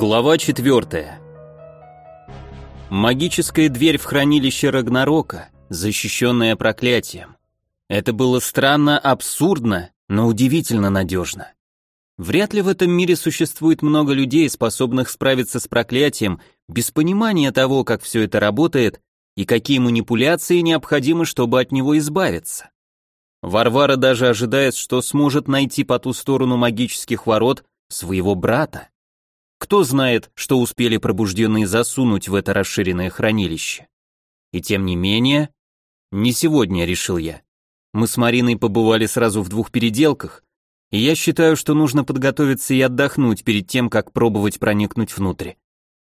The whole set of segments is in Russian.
Глава 4. Магическая дверь в хранилище Рагнарока, защищенная проклятием. Это было странно, абсурдно, но удивительно надежно. Вряд ли в этом мире существует много людей, способных справиться с проклятием, без понимания того, как все это работает и какие манипуляции необходимы, чтобы от него избавиться. Варвара даже ожидает, что сможет найти по ту сторону магических ворот своего брата. Кто знает, что успели пробужденные засунуть в это расширенное хранилище? И тем не менее, не сегодня, решил я. Мы с Мариной побывали сразу в двух переделках, и я считаю, что нужно подготовиться и отдохнуть перед тем, как пробовать проникнуть внутрь.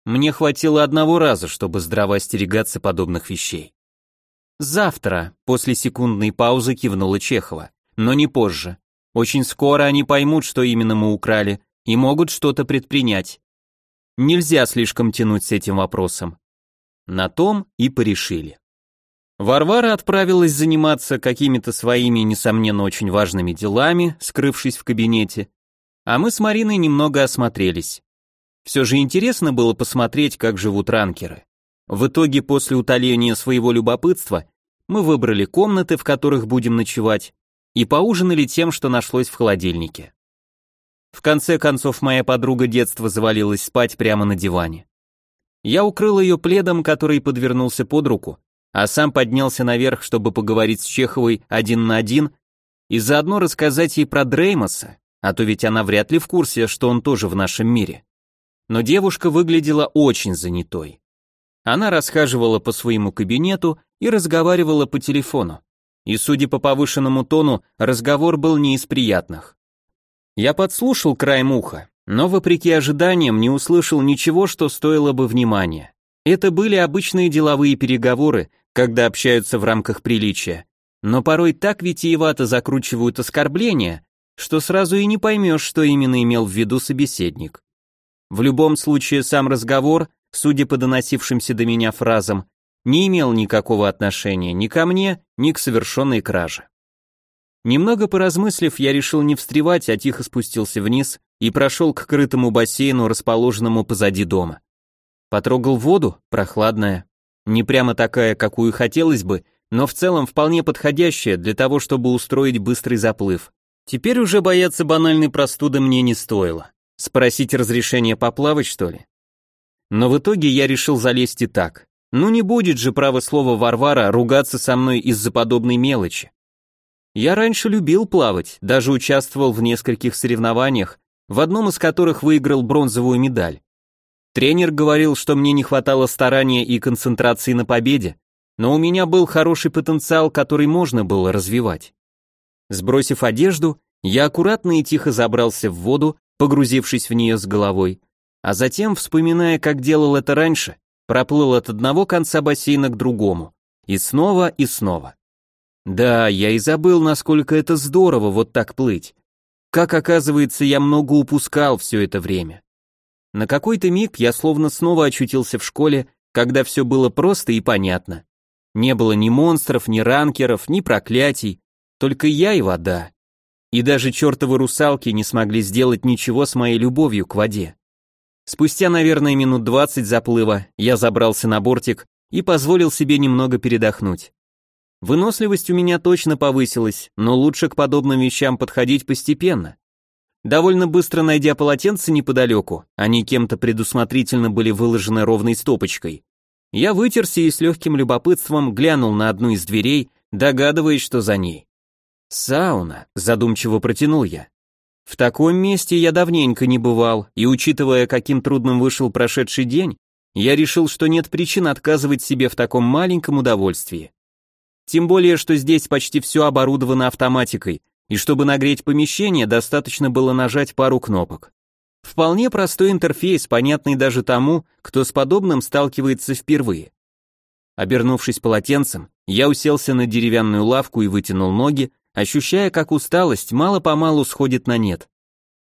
Мне хватило одного раза, чтобы здраво остерегаться подобных вещей. Завтра, после секундной паузы кивнула Чехова, но не позже. Очень скоро они поймут, что именно мы украли, и могут что-то предпринять. Нельзя слишком тянуть с этим вопросом. На том и порешили. Варвара отправилась заниматься какими-то своими, несомненно, очень важными делами, скрывшись в кабинете, а мы с Мариной немного осмотрелись. Все же интересно было посмотреть, как живут ранкеры. В итоге, после утоления своего любопытства, мы выбрали комнаты, в которых будем ночевать, и поужинали тем, что нашлось в холодильнике. В конце концов, моя подруга детства завалилась спать прямо на диване. Я укрыл ее пледом, который подвернулся под руку, а сам поднялся наверх, чтобы поговорить с Чеховой один на один и заодно рассказать ей про Дреймоса, а то ведь она вряд ли в курсе, что он тоже в нашем мире. Но девушка выглядела очень занятой. Она расхаживала по своему кабинету и разговаривала по телефону. И, судя по повышенному тону, разговор был не из приятных. Я подслушал краем уха, но вопреки ожиданиям не услышал ничего, что стоило бы внимания. Это были обычные деловые переговоры, когда общаются в рамках приличия, но порой так витиевато закручивают оскорбления, что сразу и не поймешь, что именно имел в виду собеседник. В любом случае сам разговор, судя по доносившимся до меня фразам, не имел никакого отношения ни ко мне, ни к совершенной краже. Немного поразмыслив, я решил не встревать, а тихо спустился вниз и прошел к крытому бассейну, расположенному позади дома. Потрогал воду, прохладная, не прямо такая, какую хотелось бы, но в целом вполне подходящая для того, чтобы устроить быстрый заплыв. Теперь уже бояться банальной простуды мне не стоило. Спросить разрешения поплавать, что ли? Но в итоге я решил залезть и так. Ну не будет же право слова Варвара ругаться со мной из-за подобной мелочи. Я раньше любил плавать, даже участвовал в нескольких соревнованиях, в одном из которых выиграл бронзовую медаль. Тренер говорил, что мне не хватало старания и концентрации на победе, но у меня был хороший потенциал, который можно было развивать. Сбросив одежду, я аккуратно и тихо забрался в воду, погрузившись в нее с головой, а затем, вспоминая, как делал это раньше, проплыл от одного конца бассейна к другому, и снова и снова. Да, я и забыл, насколько это здорово вот так плыть. Как оказывается, я много упускал все это время. На какой-то миг я словно снова очутился в школе, когда все было просто и понятно. Не было ни монстров, ни ранкеров, ни проклятий, только я и вода. И даже чертовы русалки не смогли сделать ничего с моей любовью к воде. Спустя, наверное, минут двадцать заплыва, я забрался на бортик и позволил себе немного передохнуть. Выносливость у меня точно повысилась, но лучше к подобным вещам подходить постепенно. Довольно быстро найдя полотенце неподалеку, они кем-то предусмотрительно были выложены ровной стопочкой, я вытерся и с легким любопытством глянул на одну из дверей, догадываясь, что за ней. «Сауна», — задумчиво протянул я. В таком месте я давненько не бывал, и учитывая, каким трудным вышел прошедший день, я решил, что нет причин отказывать себе в таком маленьком удовольствии. Тем более, что здесь почти все оборудовано автоматикой, и чтобы нагреть помещение, достаточно было нажать пару кнопок. Вполне простой интерфейс, понятный даже тому, кто с подобным сталкивается впервые. Обернувшись полотенцем, я уселся на деревянную лавку и вытянул ноги, ощущая, как усталость мало-помалу сходит на нет.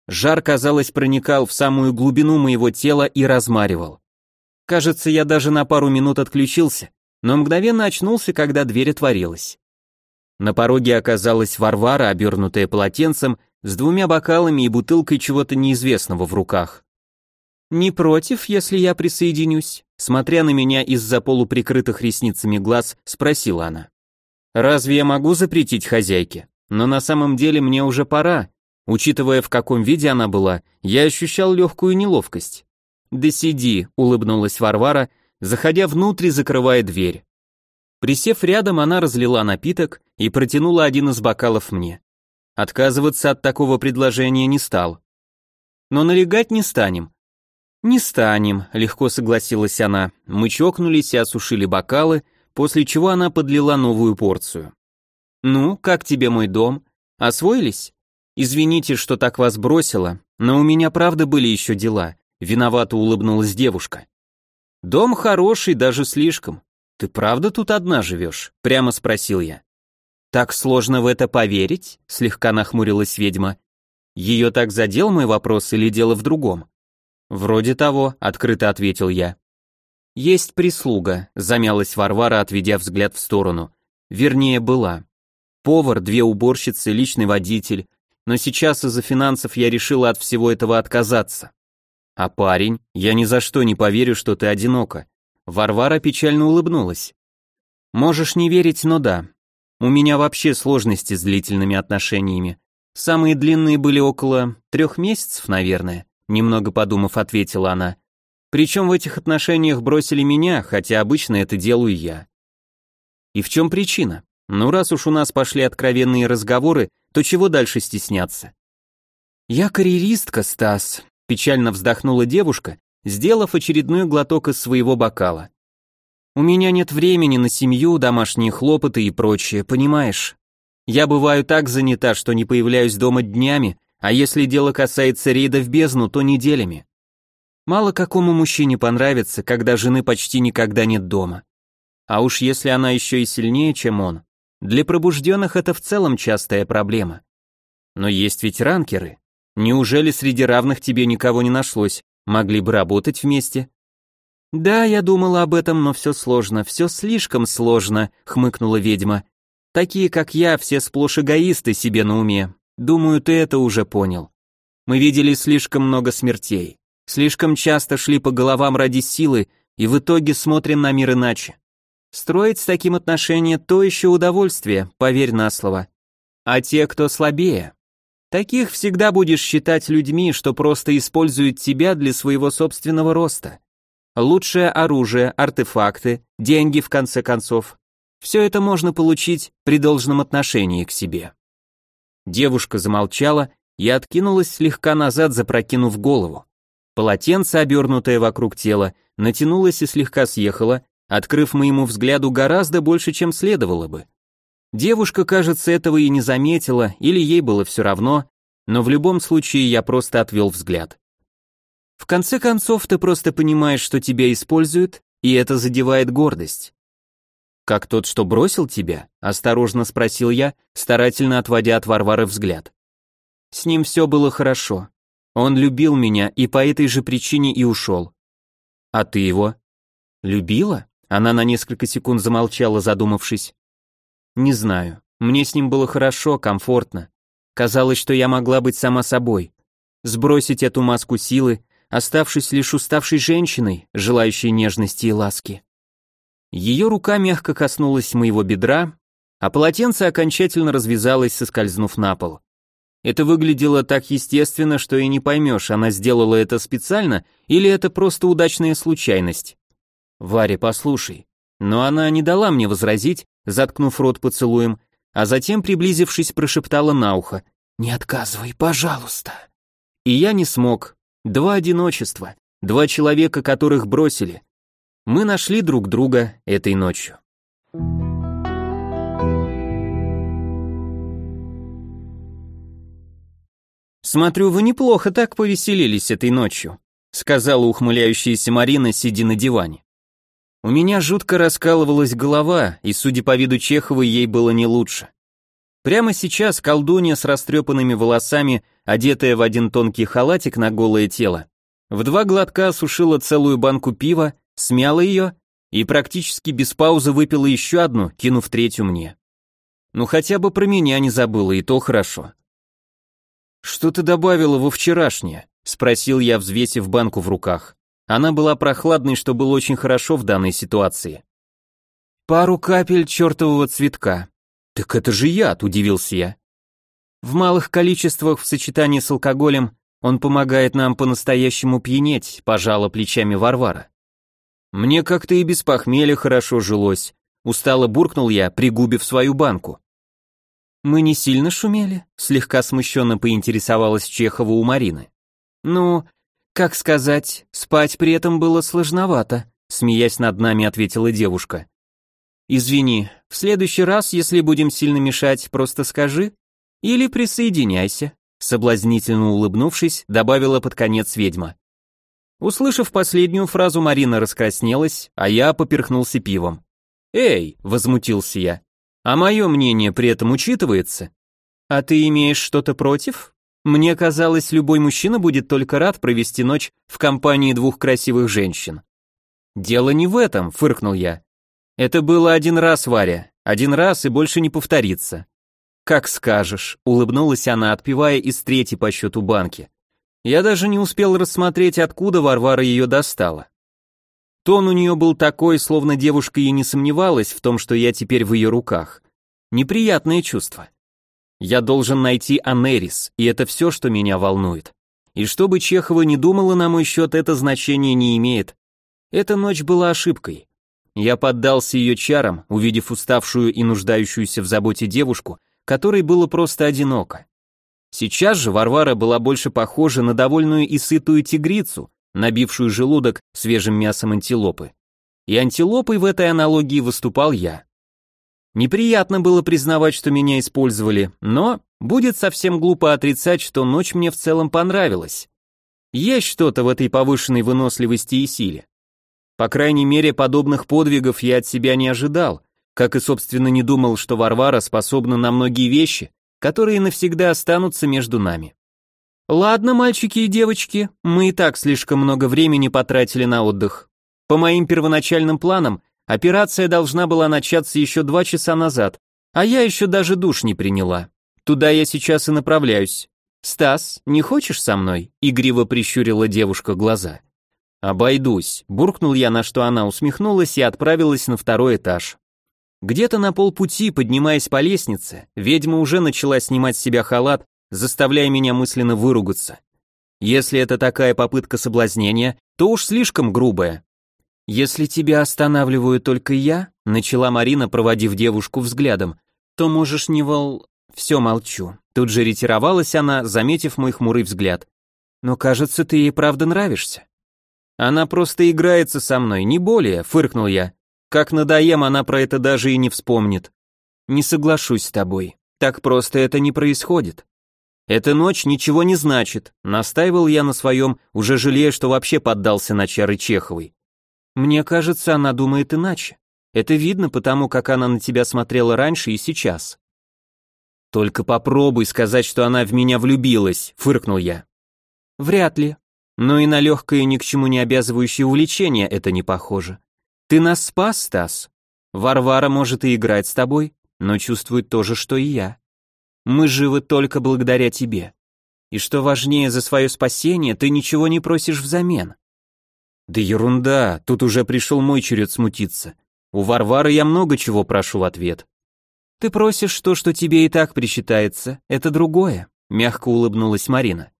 Жар, казалось, проникал в самую глубину моего тела и размаривал. Кажется, я даже на пару минут отключился, но мгновенно очнулся, когда дверь отворилась. На пороге оказалась Варвара, обернутая полотенцем, с двумя бокалами и бутылкой чего-то неизвестного в руках. «Не против, если я присоединюсь?» Смотря на меня из-за полуприкрытых ресницами глаз, спросила она. «Разве я могу запретить хозяйке? Но на самом деле мне уже пора. Учитывая, в каком виде она была, я ощущал легкую неловкость. «Да сиди», — улыбнулась Варвара, заходя внутрь закрывая дверь. Присев рядом, она разлила напиток и протянула один из бокалов мне. Отказываться от такого предложения не стал. Но налегать не станем. Не станем, легко согласилась она. Мы чокнулись и осушили бокалы, после чего она подлила новую порцию. Ну, как тебе мой дом? Освоились? Извините, что так вас бросила, но у меня правда были еще дела. Виновато улыбнулась девушка. Дом хороший, даже слишком. Ты правда тут одна живешь? Прямо спросил я. Так сложно в это поверить? Слегка нахмурилась ведьма. Ее так задел мой вопрос или дело в другом? Вроде того, открыто ответил я. Есть прислуга, замялась Варвара, отведя взгляд в сторону. Вернее, была. Повар, две уборщицы, личный водитель. Но сейчас из-за финансов я решила от всего этого отказаться. А парень, я ни за что не поверю, что ты одинока. Варвара печально улыбнулась. Можешь не верить, но да. У меня вообще сложности с длительными отношениями. Самые длинные были около трех месяцев, наверное, немного подумав, ответила она. Причем в этих отношениях бросили меня, хотя обычно это делаю я. И в чем причина? Ну, раз уж у нас пошли откровенные разговоры, то чего дальше стесняться? Я карьеристка, Стас, печально вздохнула девушка, сделав очередной глоток из своего бокала. У меня нет времени на семью, домашние хлопоты и прочее, понимаешь? Я бываю так занята, что не появляюсь дома днями, а если дело касается рейда в бездну, то неделями. Мало какому мужчине понравится, когда жены почти никогда нет дома. А уж если она еще и сильнее, чем он, для пробужденных это в целом частая проблема. Но есть ведь ранкеры. Неужели среди равных тебе никого не нашлось? Могли бы работать вместе? Да, я думала об этом, но все сложно, все слишком сложно, хмыкнула ведьма. Такие, как я, все сплошь эгоисты себе на уме. Думаю, ты это уже понял. Мы видели слишком много смертей. Слишком часто шли по головам ради силы, и в итоге смотрим на мир иначе. Строить с таким отношения то еще удовольствие, поверь на слово. А те, кто слабее, таких всегда будешь считать людьми, что просто используют тебя для своего собственного роста. Лучшее оружие, артефакты, деньги в конце концов. Все это можно получить при должном отношении к себе. Девушка замолчала и откинулась слегка назад, запрокинув голову. Полотенце, обернутое вокруг тела, натянулось и слегка съехало, открыв моему взгляду гораздо больше, чем следовало бы. Девушка, кажется, этого и не заметила, или ей было все равно, но в любом случае я просто отвел взгляд. В конце концов, ты просто понимаешь, что тебя используют, и это задевает гордость. «Как тот, что бросил тебя?» – осторожно спросил я, старательно отводя от Варвары взгляд. С ним все было хорошо. Он любил меня и по этой же причине и ушел. А ты его? Любила? Она на несколько секунд замолчала, задумавшись. Не знаю. Мне с ним было хорошо, комфортно. Казалось, что я могла быть сама собой. Сбросить эту маску силы, оставшись лишь уставшей женщиной, желающей нежности и ласки. Ее рука мягко коснулась моего бедра, а полотенце окончательно развязалось, соскользнув на пол. Это выглядело так естественно, что и не поймешь, она сделала это специально или это просто удачная случайность. «Варя, послушай». Но она не дала мне возразить, заткнув рот поцелуем, а затем, приблизившись, прошептала на ухо. «Не отказывай, пожалуйста». И я не смог. Два одиночества, два человека, которых бросили, мы нашли друг друга этой ночью. «Смотрю, вы неплохо так повеселились этой ночью», сказала ухмыляющаяся Марина, сидя на диване. У меня жутко раскалывалась голова, и, судя по виду Чеховой, ей было не лучше. Прямо сейчас колдунья с растрепанными волосами, одетая в один тонкий халатик на голое тело, в два глотка осушила целую банку пива смяла ее и практически без паузы выпила еще одну, кинув третью мне. Ну хотя бы про меня не забыла, и то хорошо. Что ты добавила во вчерашнее? Спросил я, взвесив банку в руках. Она была прохладной, что было очень хорошо в данной ситуации. Пару капель чертового цветка. Так это же яд, удивился я. В малых количествах в сочетании с алкоголем он помогает нам по-настоящему пьянеть, пожала плечами Варвара. Мне как-то и без похмелья хорошо жилось. Устало буркнул я, пригубив свою банку. Мы не сильно шумели? Слегка смущенно поинтересовалась Чехова у Марины. Ну, как сказать, спать при этом было сложновато, смеясь над нами, ответила девушка. Извини, в следующий раз, если будем сильно мешать, просто скажи или присоединяйся, соблазнительно улыбнувшись, добавила под конец ведьма. Услышав последнюю фразу, Марина раскраснелась, а я поперхнулся пивом. «Эй!» — возмутился я. «А мое мнение при этом учитывается?» «А ты имеешь что-то против?» Мне казалось, любой мужчина будет только рад провести ночь в компании двух красивых женщин. Дело не в этом, фыркнул я. Это было один раз, Варя, один раз и больше не повторится. Как скажешь, улыбнулась она, отпивая из третьей по счету банки. Я даже не успел рассмотреть, откуда Варвара ее достала. Тон у нее был такой, словно девушка и не сомневалась в том, что я теперь в ее руках. Неприятное чувство. Я должен найти Анерис, и это все, что меня волнует. И что бы Чехова не думала на мой счет, это значение не имеет. Эта ночь была ошибкой. Я поддался ее чарам, увидев уставшую и нуждающуюся в заботе девушку, которой было просто одиноко. Сейчас же Варвара была больше похожа на довольную и сытую тигрицу, набившую желудок свежим мясом антилопы. И антилопой в этой аналогии выступал я. Неприятно было признавать, что меня использовали, но будет совсем глупо отрицать, что ночь мне в целом понравилась. Есть что-то в этой повышенной выносливости и силе. По крайней мере, подобных подвигов я от себя не ожидал, как и, собственно, не думал, что Варвара способна на многие вещи, которые навсегда останутся между нами. Ладно, мальчики и девочки, мы и так слишком много времени потратили на отдых. По моим первоначальным планам, Операция должна была начаться еще два часа назад, а я еще даже душ не приняла. Туда я сейчас и направляюсь. Стас, не хочешь со мной? Игриво прищурила девушка глаза. Обойдусь, буркнул я, на что она усмехнулась и отправилась на второй этаж. Где-то на полпути, поднимаясь по лестнице, ведьма уже начала снимать с себя халат, заставляя меня мысленно выругаться. Если это такая попытка соблазнения, то уж слишком грубая. «Если тебя останавливаю только я», — начала Марина, проводив девушку взглядом, «то можешь не вол...» «Все, молчу». Тут же ретировалась она, заметив мой хмурый взгляд. «Но кажется, ты ей правда нравишься». «Она просто играется со мной, не более», — фыркнул я. «Как надоем, она про это даже и не вспомнит». «Не соглашусь с тобой. Так просто это не происходит». «Эта ночь ничего не значит», — настаивал я на своем, уже жалея, что вообще поддался на чары Чеховой. Мне кажется, она думает иначе. Это видно потому, как она на тебя смотрела раньше и сейчас. Только попробуй сказать, что она в меня влюбилась, фыркнул я. Вряд ли. Но и на легкое ни к чему не обязывающее увлечение это не похоже. Ты нас спас, Стас. Варвара может и играть с тобой, но чувствует то же, что и я. Мы живы только благодаря тебе. И что важнее, за свое спасение ты ничего не просишь взамен. Да ерунда, тут уже пришел мой черед смутиться. У Варвары я много чего прошу в ответ. Ты просишь то, что тебе и так причитается, это другое, мягко улыбнулась Марина.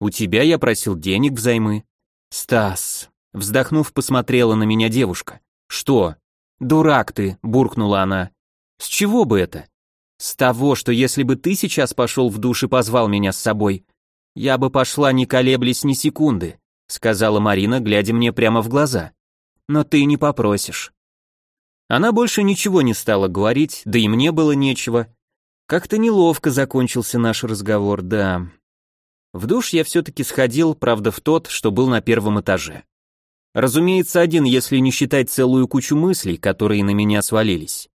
У тебя я просил денег взаймы. Стас, вздохнув, посмотрела на меня девушка. Что? Дурак ты, буркнула она. С чего бы это? С того, что если бы ты сейчас пошел в душ и позвал меня с собой, я бы пошла не колеблясь ни секунды сказала Марина, глядя мне прямо в глаза. Но ты не попросишь. Она больше ничего не стала говорить, да и мне было нечего. Как-то неловко закончился наш разговор, да. В душ я все-таки сходил, правда, в тот, что был на первом этаже. Разумеется, один, если не считать целую кучу мыслей, которые на меня свалились.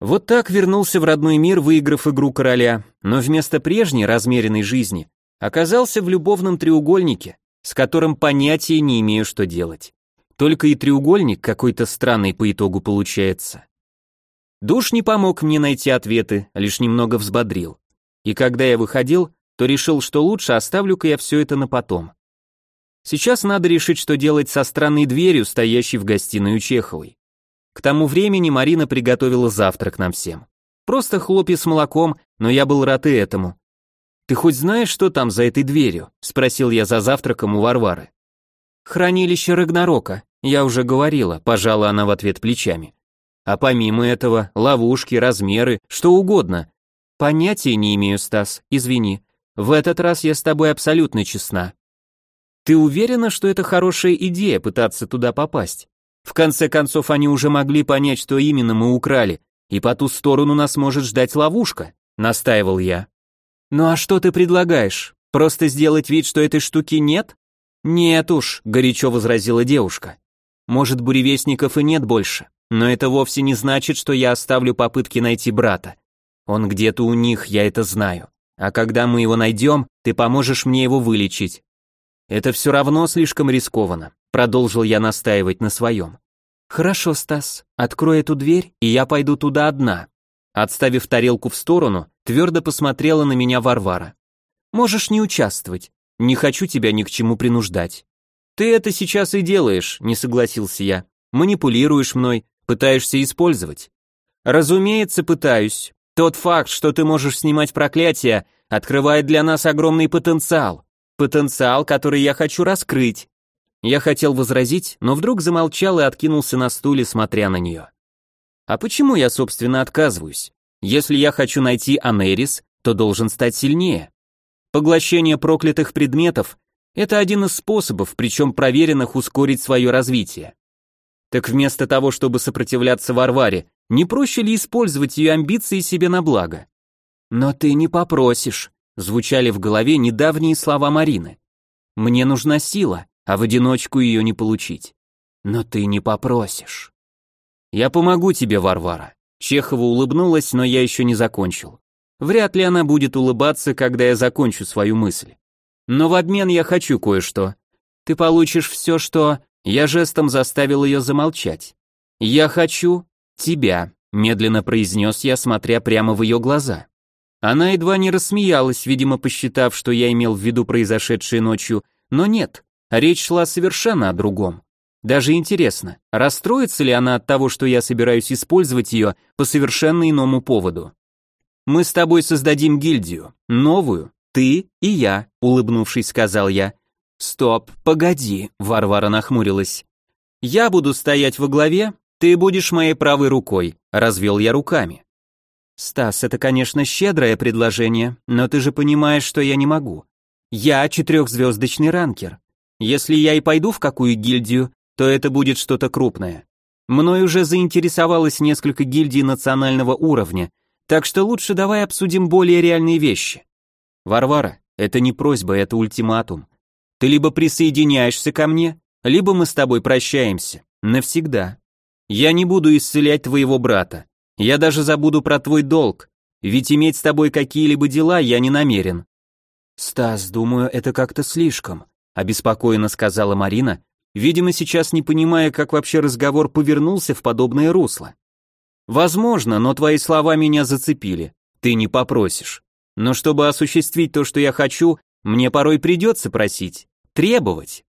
Вот так вернулся в родной мир, выиграв игру короля, но вместо прежней размеренной жизни оказался в любовном треугольнике, с которым понятия не имею, что делать. Только и треугольник какой-то странный по итогу получается. Душ не помог мне найти ответы, лишь немного взбодрил. И когда я выходил, то решил, что лучше оставлю-ка я все это на потом. Сейчас надо решить, что делать со странной дверью, стоящей в гостиной у Чеховой. К тому времени Марина приготовила завтрак нам всем. Просто хлопья с молоком, но я был рад и этому. «Ты хоть знаешь, что там за этой дверью?» — спросил я за завтраком у Варвары. «Хранилище Рагнарока», я уже говорила, пожала она в ответ плечами. А помимо этого, ловушки, размеры, что угодно. Понятия не имею, Стас, извини. В этот раз я с тобой абсолютно честна. Ты уверена, что это хорошая идея пытаться туда попасть? В конце концов, они уже могли понять, что именно мы украли, и по ту сторону нас может ждать ловушка, настаивал я. Ну а что ты предлагаешь? Просто сделать вид, что этой штуки нет? Нет уж, горячо возразила девушка. Может, буревестников и нет больше, но это вовсе не значит, что я оставлю попытки найти брата. Он где-то у них, я это знаю. А когда мы его найдем, ты поможешь мне его вылечить. Это все равно слишком рискованно, продолжил я настаивать на своем. Хорошо, Стас, открой эту дверь, и я пойду туда одна. Отставив тарелку в сторону, твердо посмотрела на меня Варвара. Можешь не участвовать, не хочу тебя ни к чему принуждать. Ты это сейчас и делаешь, не согласился я. Манипулируешь мной, пытаешься использовать. Разумеется, пытаюсь. Тот факт, что ты можешь снимать проклятия, открывает для нас огромный потенциал. Потенциал, который я хочу раскрыть. Я хотел возразить, но вдруг замолчал и откинулся на стуле, смотря на нее. А почему я, собственно, отказываюсь? Если я хочу найти Анерис, то должен стать сильнее. Поглощение проклятых предметов это один из способов, причем проверенных, ускорить свое развитие. Так вместо того, чтобы сопротивляться Варваре, не проще ли использовать ее амбиции себе на благо? Но ты не попросишь, звучали в голове недавние слова Марины. Мне нужна сила, а в одиночку ее не получить. Но ты не попросишь. Я помогу тебе, Варвара. Чехова улыбнулась, но я еще не закончил. Вряд ли она будет улыбаться, когда я закончу свою мысль. Но в обмен я хочу кое-что. Ты получишь все, что... Я жестом заставил ее замолчать. Я хочу тебя, медленно произнес я, смотря прямо в ее глаза. Она едва не рассмеялась, видимо, посчитав, что я имел в виду произошедшее ночью, но нет, речь шла совершенно о другом. Даже интересно, расстроится ли она от того, что я собираюсь использовать ее по совершенно иному поводу. Мы с тобой создадим гильдию, новую, «Ты и я», — улыбнувшись, сказал я. «Стоп, погоди», — Варвара нахмурилась. «Я буду стоять во главе, ты будешь моей правой рукой», — развел я руками. «Стас, это, конечно, щедрое предложение, но ты же понимаешь, что я не могу. Я четырехзвездочный ранкер. Если я и пойду в какую гильдию, то это будет что-то крупное. Мной уже заинтересовалось несколько гильдий национального уровня, так что лучше давай обсудим более реальные вещи. Варвара, это не просьба, это ультиматум. Ты либо присоединяешься ко мне, либо мы с тобой прощаемся. Навсегда. Я не буду исцелять твоего брата. Я даже забуду про твой долг, ведь иметь с тобой какие-либо дела я не намерен. Стас, думаю, это как-то слишком, обеспокоенно сказала Марина, видимо, сейчас не понимая, как вообще разговор повернулся в подобное русло. Возможно, но твои слова меня зацепили. Ты не попросишь. Но чтобы осуществить то, что я хочу, мне порой придется просить, требовать.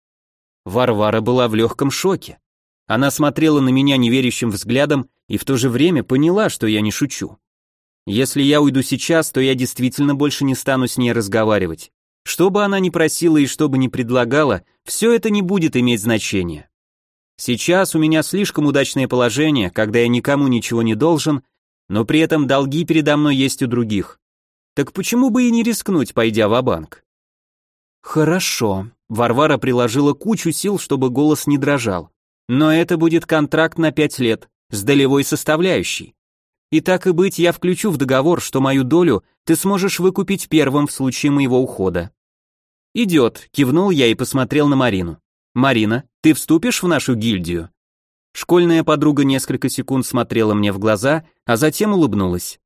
Варвара была в легком шоке. Она смотрела на меня неверящим взглядом и в то же время поняла, что я не шучу. Если я уйду сейчас, то я действительно больше не стану с ней разговаривать. Что бы она ни просила и что бы ни предлагала, все это не будет иметь значения. Сейчас у меня слишком удачное положение, когда я никому ничего не должен, но при этом долги передо мной есть у других. Так почему бы и не рискнуть, пойдя в банк Хорошо. Варвара приложила кучу сил, чтобы голос не дрожал. Но это будет контракт на пять лет, с долевой составляющей. И так и быть, я включу в договор, что мою долю ты сможешь выкупить первым в случае моего ухода. Идет, кивнул я и посмотрел на Марину. Марина, ты вступишь в нашу гильдию? Школьная подруга несколько секунд смотрела мне в глаза, а затем улыбнулась.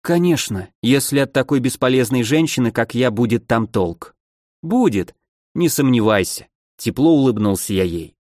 Конечно, если от такой бесполезной женщины, как я, будет там толк. Будет, не сомневайся. Тепло улыбнулся я ей.